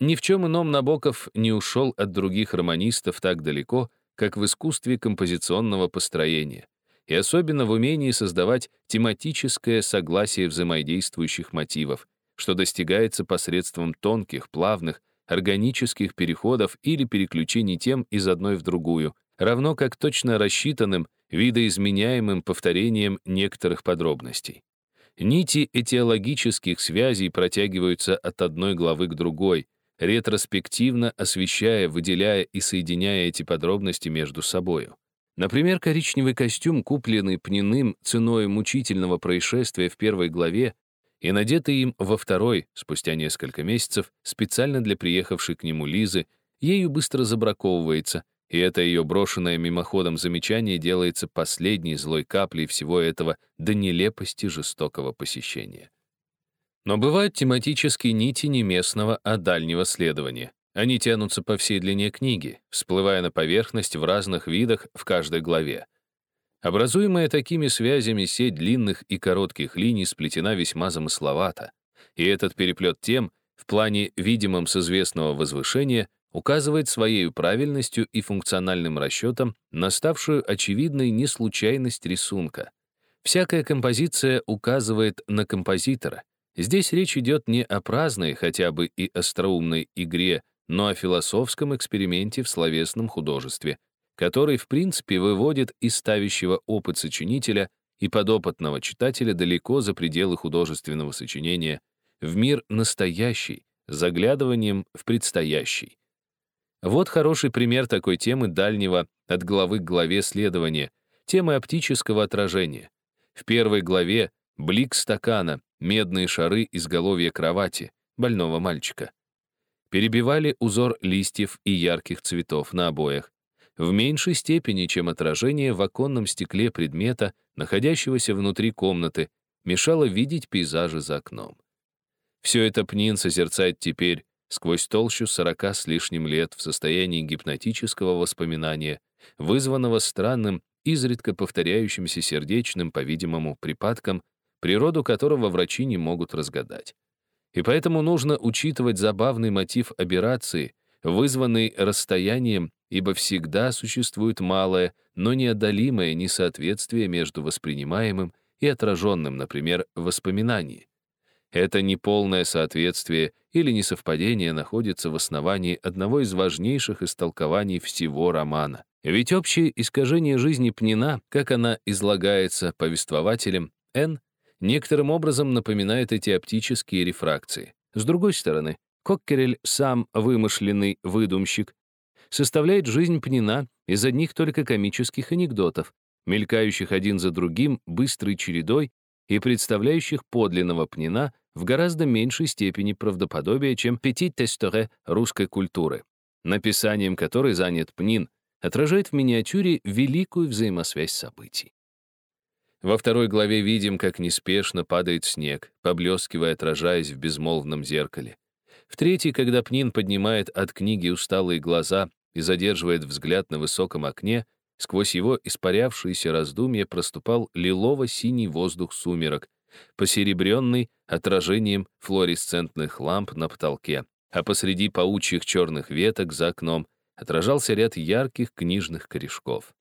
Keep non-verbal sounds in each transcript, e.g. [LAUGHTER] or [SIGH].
Ни в чем ином Набоков не ушел от других романистов так далеко, как в искусстве композиционного построения, и особенно в умении создавать тематическое согласие взаимодействующих мотивов, что достигается посредством тонких, плавных, органических переходов или переключений тем из одной в другую, равно как точно рассчитанным, видоизменяемым повторением некоторых подробностей. Нити этиологических связей протягиваются от одной главы к другой, ретроспективно освещая, выделяя и соединяя эти подробности между собою. Например, коричневый костюм, купленный Пниным ценой мучительного происшествия в первой главе и надетый им во второй, спустя несколько месяцев, специально для приехавшей к нему Лизы, ею быстро забраковывается, и это ее брошенное мимоходом замечание делается последней злой каплей всего этого до нелепости жестокого посещения. Но бывают тематические нити не местного, а дальнего следования. Они тянутся по всей длине книги, всплывая на поверхность в разных видах в каждой главе. Образуемая такими связями сеть длинных и коротких линий сплетена весьма замысловато, и этот переплет тем, в плане видимом с известного возвышения, указывает своей правильностью и функциональным расчетом на ставшую очевидной неслучайность рисунка. Всякая композиция указывает на композитора, Здесь речь идет не о праздной, хотя бы и остроумной игре, но о философском эксперименте в словесном художестве, который, в принципе, выводит из ставящего опыт сочинителя и подопытного читателя далеко за пределы художественного сочинения, в мир настоящий, заглядыванием в предстоящий. Вот хороший пример такой темы дальнего от главы к главе следования, темы оптического отражения. В первой главе блик стакана, медные шары изголовья кровати больного мальчика. Перебивали узор листьев и ярких цветов на обоях, в меньшей степени, чем отражение в оконном стекле предмета, находящегося внутри комнаты, мешало видеть пейзажи за окном. Все это Пнин созерцает теперь, сквозь толщу сорока с лишним лет в состоянии гипнотического воспоминания, вызванного странным, изредка повторяющимся сердечным, по-видимому, припадком природу которого врачи не могут разгадать. И поэтому нужно учитывать забавный мотив аберрации, вызванный расстоянием, ибо всегда существует малое, но неодолимое несоответствие между воспринимаемым и отраженным, например, в воспоминании. Это неполное соответствие или несовпадение находится в основании одного из важнейших истолкований всего романа. Ведь общее искажение жизни Пнина, как она излагается повествователем, Н, некоторым образом напоминает эти оптические рефракции. С другой стороны, Коккерель, сам вымышленный выдумщик, составляет жизнь Пнина из одних только комических анекдотов, мелькающих один за другим быстрой чередой и представляющих подлинного Пнина в гораздо меньшей степени правдоподобия, чем «Petit тесторе» русской культуры, написанием которой занят Пнин, отражает в миниатюре великую взаимосвязь событий. Во второй главе видим, как неспешно падает снег, поблескивая, отражаясь в безмолвном зеркале. В третьей, когда Пнин поднимает от книги усталые глаза и задерживает взгляд на высоком окне, сквозь его испарявшиеся раздумья проступал лилово-синий воздух сумерок, посеребренный отражением флуоресцентных ламп на потолке, а посреди паучьих черных веток за окном отражался ряд ярких книжных корешков.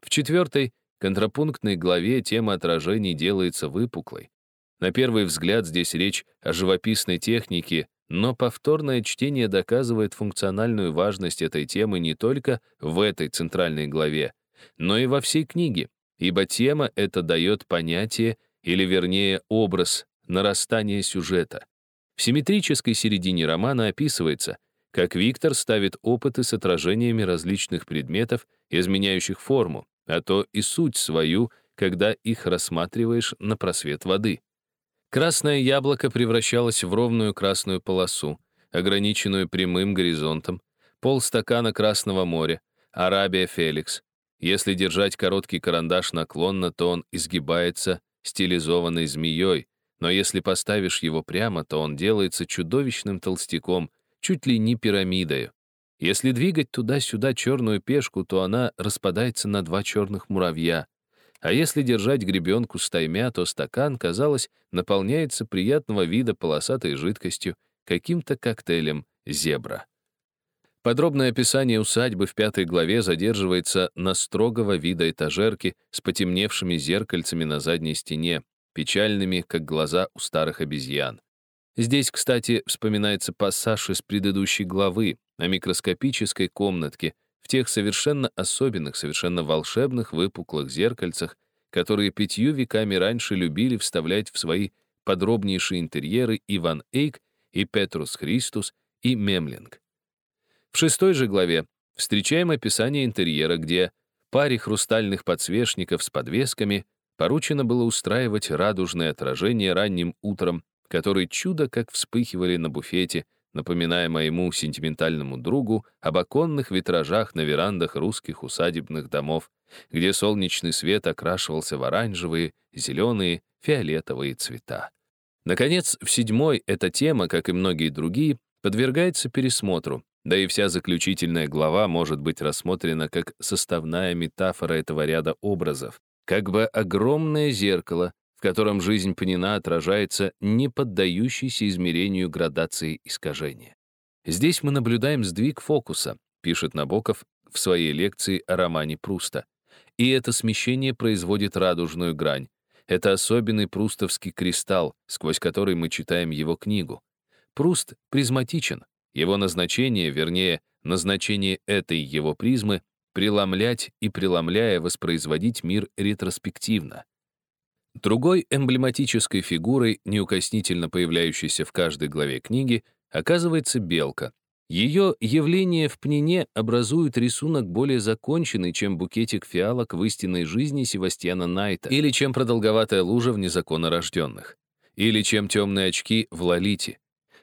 В четвертой контрапунктной главе тема отражений делается выпуклой. На первый взгляд здесь речь о живописной технике, но повторное чтение доказывает функциональную важность этой темы не только в этой центральной главе, но и во всей книге, ибо тема это дает понятие, или вернее образ, нарастания сюжета. В симметрической середине романа описывается, как Виктор ставит опыты с отражениями различных предметов, изменяющих форму, а то и суть свою, когда их рассматриваешь на просвет воды. Красное яблоко превращалось в ровную красную полосу, ограниченную прямым горизонтом, полстакана Красного моря, Арабия Феликс. Если держать короткий карандаш наклонно, то он изгибается стилизованной змеей, но если поставишь его прямо, то он делается чудовищным толстяком, чуть ли не пирамидою. Если двигать туда-сюда черную пешку, то она распадается на два черных муравья. А если держать гребенку стаймя, то стакан, казалось, наполняется приятного вида полосатой жидкостью, каким-то коктейлем, зебра. Подробное описание усадьбы в пятой главе задерживается на строгого вида этажерки с потемневшими зеркальцами на задней стене, печальными, как глаза у старых обезьян. Здесь, кстати, вспоминается пассаж из предыдущей главы о микроскопической комнатке в тех совершенно особенных, совершенно волшебных выпуклых зеркальцах, которые пятью веками раньше любили вставлять в свои подробнейшие интерьеры Иван Эйк и Петрус Христус и Мемлинг. В шестой же главе встречаем описание интерьера, где паре хрустальных подсвечников с подвесками поручено было устраивать радужное отражение ранним утром, которые чудо как вспыхивали на буфете, напоминая моему сентиментальному другу об оконных витражах на верандах русских усадебных домов, где солнечный свет окрашивался в оранжевые, зеленые, фиолетовые цвета. Наконец, в седьмой эта тема, как и многие другие, подвергается пересмотру, да и вся заключительная глава может быть рассмотрена как составная метафора этого ряда образов, как бы огромное зеркало, в котором жизнь Панина отражается не поддающейся измерению градации искажения. Здесь мы наблюдаем сдвиг фокуса, пишет Набоков в своей лекции о романе Пруста. И это смещение производит радужную грань. Это особенный прустовский кристалл, сквозь который мы читаем его книгу. Пруст призматичен, его назначение, вернее, назначение этой его призмы — преломлять и преломляя воспроизводить мир ретроспективно. Другой эмблематической фигурой, неукоснительно появляющейся в каждой главе книги, оказывается белка. Ее явление в пнине образует рисунок более законченный, чем букетик фиалок в истинной жизни Севастьяна Найта, или чем продолговатая лужа в незаконно рожденных, или чем темные очки в Лолите.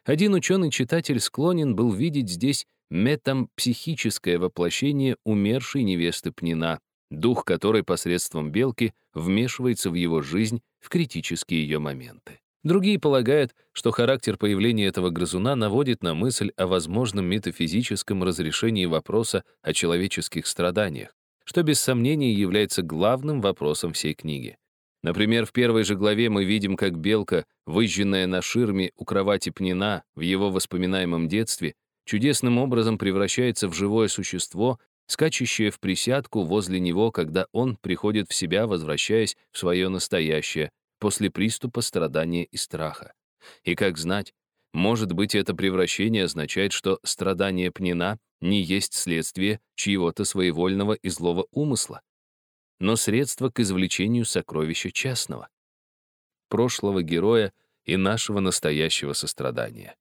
Один ученый-читатель склонен был видеть здесь метампсихическое воплощение умершей невесты Пнина, дух которой посредством белки вмешивается в его жизнь в критические ее моменты. Другие полагают, что характер появления этого грызуна наводит на мысль о возможном метафизическом разрешении вопроса о человеческих страданиях, что без сомнения является главным вопросом всей книги. Например, в первой же главе мы видим, как белка, выжженная на ширме у кровати Пнина в его воспоминаемом детстве, чудесным образом превращается в живое существо, скачущее в присядку возле него, когда он приходит в себя, возвращаясь в свое настоящее, после приступа страдания и страха. И как знать, может быть, это превращение означает, что страдание Пнина не есть следствие чьего-то своевольного и злого умысла, но средство к извлечению сокровища частного, прошлого героя и нашего настоящего сострадания.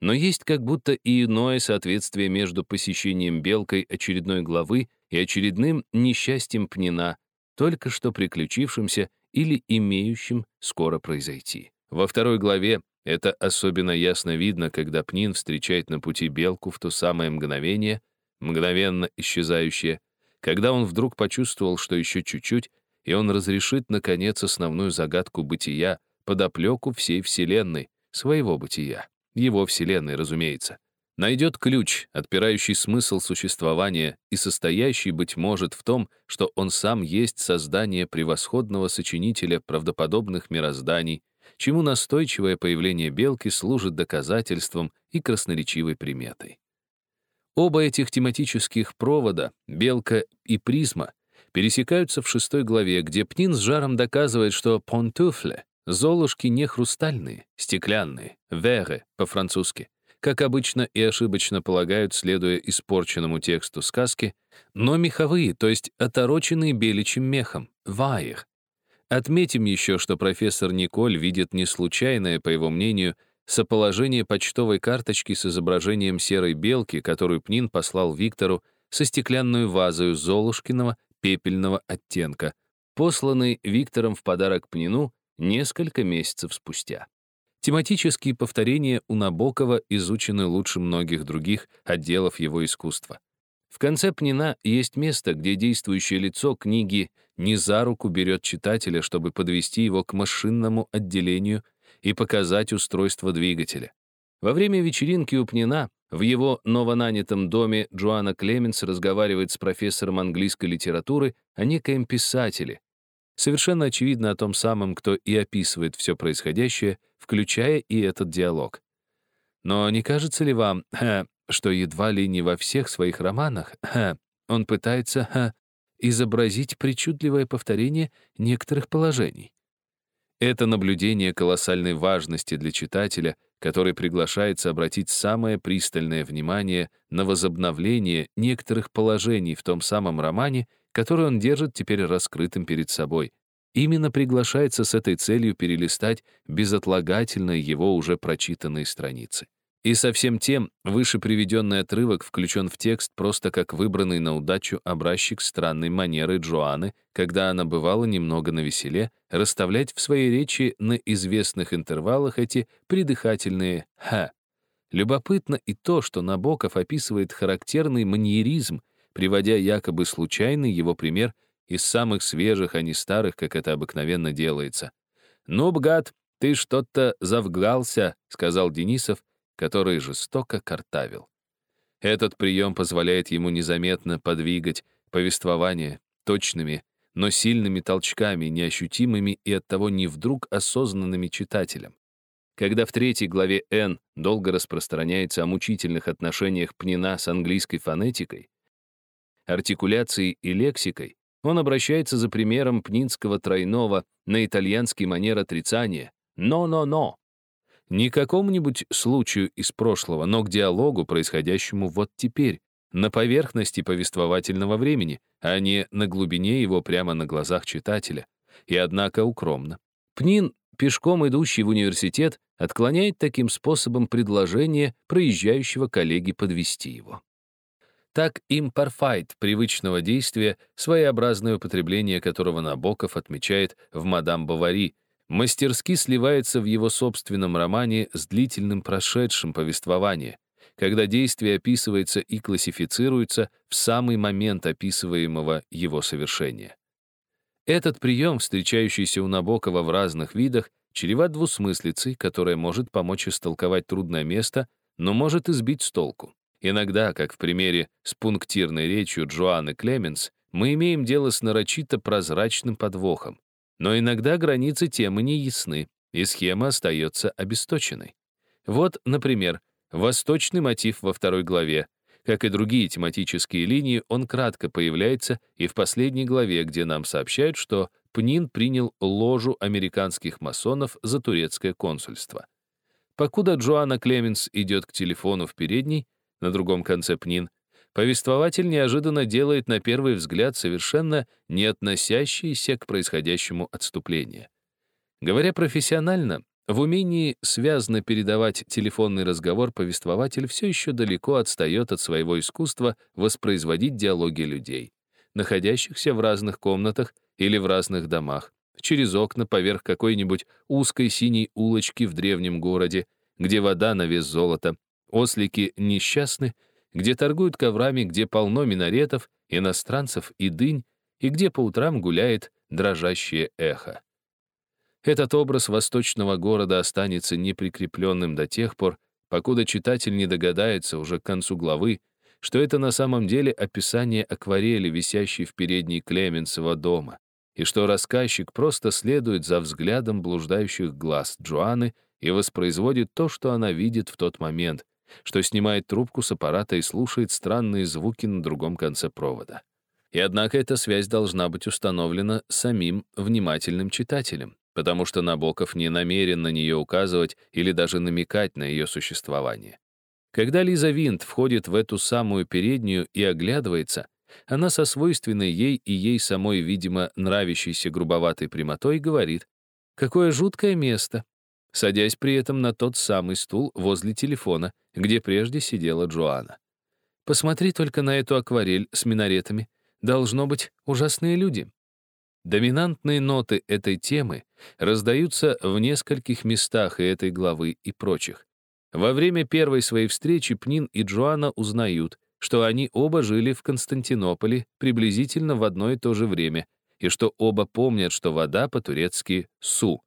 Но есть как будто и иное соответствие между посещением Белкой очередной главы и очередным несчастьем Пнина, только что приключившимся или имеющим скоро произойти. Во второй главе это особенно ясно видно, когда Пнин встречает на пути Белку в то самое мгновение, мгновенно исчезающее, когда он вдруг почувствовал, что еще чуть-чуть, и он разрешит, наконец, основную загадку бытия, подоплеку всей Вселенной, своего бытия его Вселенной, разумеется, найдет ключ, отпирающий смысл существования и состоящий, быть может, в том, что он сам есть создание превосходного сочинителя правдоподобных мирозданий, чему настойчивое появление белки служит доказательством и красноречивой приметой. Оба этих тематических провода, белка и призма, пересекаются в шестой главе, где Пнин с жаром доказывает, что понтуфле Золушки не хрустальные, стеклянные, веры по-французски, как обычно и ошибочно полагают, следуя испорченному тексту сказки, но меховые, то есть отороченные беличьим мехом, ваир. Отметим еще, что профессор Николь видит не случайное, по его мнению, соположение почтовой карточки с изображением серой белки, которую Пнин послал Виктору со стеклянной вазою Золушкиного пепельного оттенка, посланной Виктором в подарок Пнину несколько месяцев спустя. Тематические повторения у Набокова изучены лучше многих других отделов его искусства. В конце Пнина есть место, где действующее лицо книги не за руку берет читателя, чтобы подвести его к машинному отделению и показать устройство двигателя. Во время вечеринки у Пнина в его новонанятом доме Джоанна Клеменс разговаривает с профессором английской литературы о некоем писателе, совершенно очевидно о том самом, кто и описывает все происходящее, включая и этот диалог. Но не кажется ли вам, [LAUGHS] что едва ли не во всех своих романах [LAUGHS] он пытается изобразить причудливое повторение некоторых положений? Это наблюдение колоссальной важности для читателя, который приглашается обратить самое пристальное внимание на возобновление некоторых положений в том самом романе, который он держит теперь раскрытым перед собой. Именно приглашается с этой целью перелистать безотлагательно его уже прочитанные страницы. И совсем тем выше приведенный отрывок включен в текст просто как выбранный на удачу образчик странной манеры Джоанны, когда она бывала немного на веселе, расставлять в своей речи на известных интервалах эти придыхательные «ха». Любопытно и то, что Набоков описывает характерный маньеризм, приводя якобы случайный его пример из самых свежих, а не старых, как это обыкновенно делается. «Ну, бгад, ты что-то завгался», — сказал Денисов, который жестоко картавил. Этот прием позволяет ему незаметно подвигать повествование точными, но сильными толчками, неощутимыми и оттого не вдруг осознанными читателям. Когда в третьей главе «Н» долго распространяется о мучительных отношениях Пнина с английской фонетикой, артикуляцией и лексикой, он обращается за примером пнинского тройного на итальянский манер отрицания «но-но-но», не к какому-нибудь случаю из прошлого, но к диалогу, происходящему вот теперь, на поверхности повествовательного времени, а не на глубине его прямо на глазах читателя. И однако укромно. Пнин, пешком идущий в университет, отклоняет таким способом предложение проезжающего коллеги подвести его. Так имперфайт привычного действия, своеобразное употребление которого Набоков отмечает в «Мадам Бавари», мастерски сливается в его собственном романе с длительным прошедшим повествования, когда действие описывается и классифицируется в самый момент описываемого его совершения. Этот прием, встречающийся у Набокова в разных видах, чреват двусмыслицей, которая может помочь истолковать трудное место, но может избить с толку. Иногда, как в примере с пунктирной речью Джоанны Клеменс, мы имеем дело с нарочито прозрачным подвохом. Но иногда границы темы не ясны, и схема остается обесточенной. Вот, например, восточный мотив во второй главе. Как и другие тематические линии, он кратко появляется и в последней главе, где нам сообщают, что Пнин принял ложу американских масонов за турецкое консульство. Покуда Джоанна Клеменс идет к телефону в передней, на другом конце Пнин, повествователь неожиданно делает на первый взгляд совершенно не относящиеся к происходящему отступление. Говоря профессионально, в умении связно передавать телефонный разговор повествователь все еще далеко отстает от своего искусства воспроизводить диалоги людей, находящихся в разных комнатах или в разных домах, через окна поверх какой-нибудь узкой синей улочки в древнем городе, где вода на вес золота, ослики несчастны где торгуют коврами, где полно минаретов, иностранцев и дынь, и где по утрам гуляет дрожащее эхо. Этот образ восточного города останется неприкрепленным до тех пор, покуда читатель не догадается уже к концу главы, что это на самом деле описание акварели, висящей в передней Клеменсова дома, и что рассказчик просто следует за взглядом блуждающих глаз Джоанны и воспроизводит то, что она видит в тот момент, что снимает трубку с аппарата и слушает странные звуки на другом конце провода. И однако эта связь должна быть установлена самим внимательным читателем, потому что Набоков не намерен на нее указывать или даже намекать на ее существование. Когда Лиза Винт входит в эту самую переднюю и оглядывается, она со свойственной ей и ей самой, видимо, нравящейся грубоватой прямотой говорит, «Какое жуткое место!» Садясь при этом на тот самый стул возле телефона, где прежде сидела Джоанна. Посмотри только на эту акварель с минаретами. Должно быть ужасные люди. Доминантные ноты этой темы раздаются в нескольких местах и этой главы и прочих. Во время первой своей встречи Пнин и Джоанна узнают, что они оба жили в Константинополе приблизительно в одно и то же время, и что оба помнят, что вода по-турецки «су»,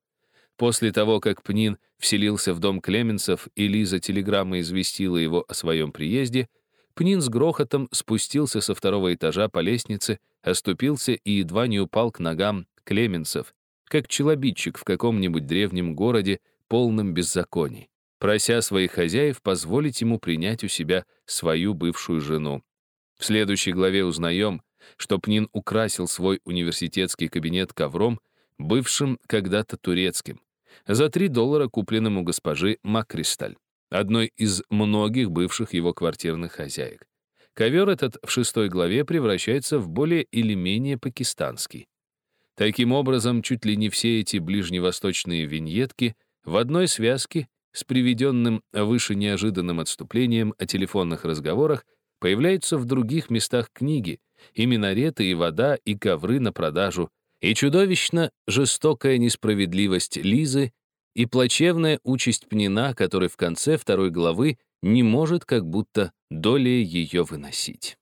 После того, как Пнин вселился в дом Клеменсов и Лиза телеграммой известила его о своем приезде, Пнин с грохотом спустился со второго этажа по лестнице, оступился и едва не упал к ногам Клеменсов, как челобитчик в каком-нибудь древнем городе, полном беззаконий. прося своих хозяев позволить ему принять у себя свою бывшую жену. В следующей главе узнаем, что Пнин украсил свой университетский кабинет ковром, бывшим когда-то турецким, за 3 доллара, купленным у госпожи Маккристаль, одной из многих бывших его квартирных хозяек. Ковер этот в шестой главе превращается в более или менее пакистанский. Таким образом, чуть ли не все эти ближневосточные виньетки в одной связке с приведенным выше неожиданным отступлением о телефонных разговорах появляются в других местах книги, и минареты, и вода, и ковры на продажу, и чудовищно жестокая несправедливость Лизы, и плачевная участь Пнина, который в конце второй главы не может как будто долей ее выносить.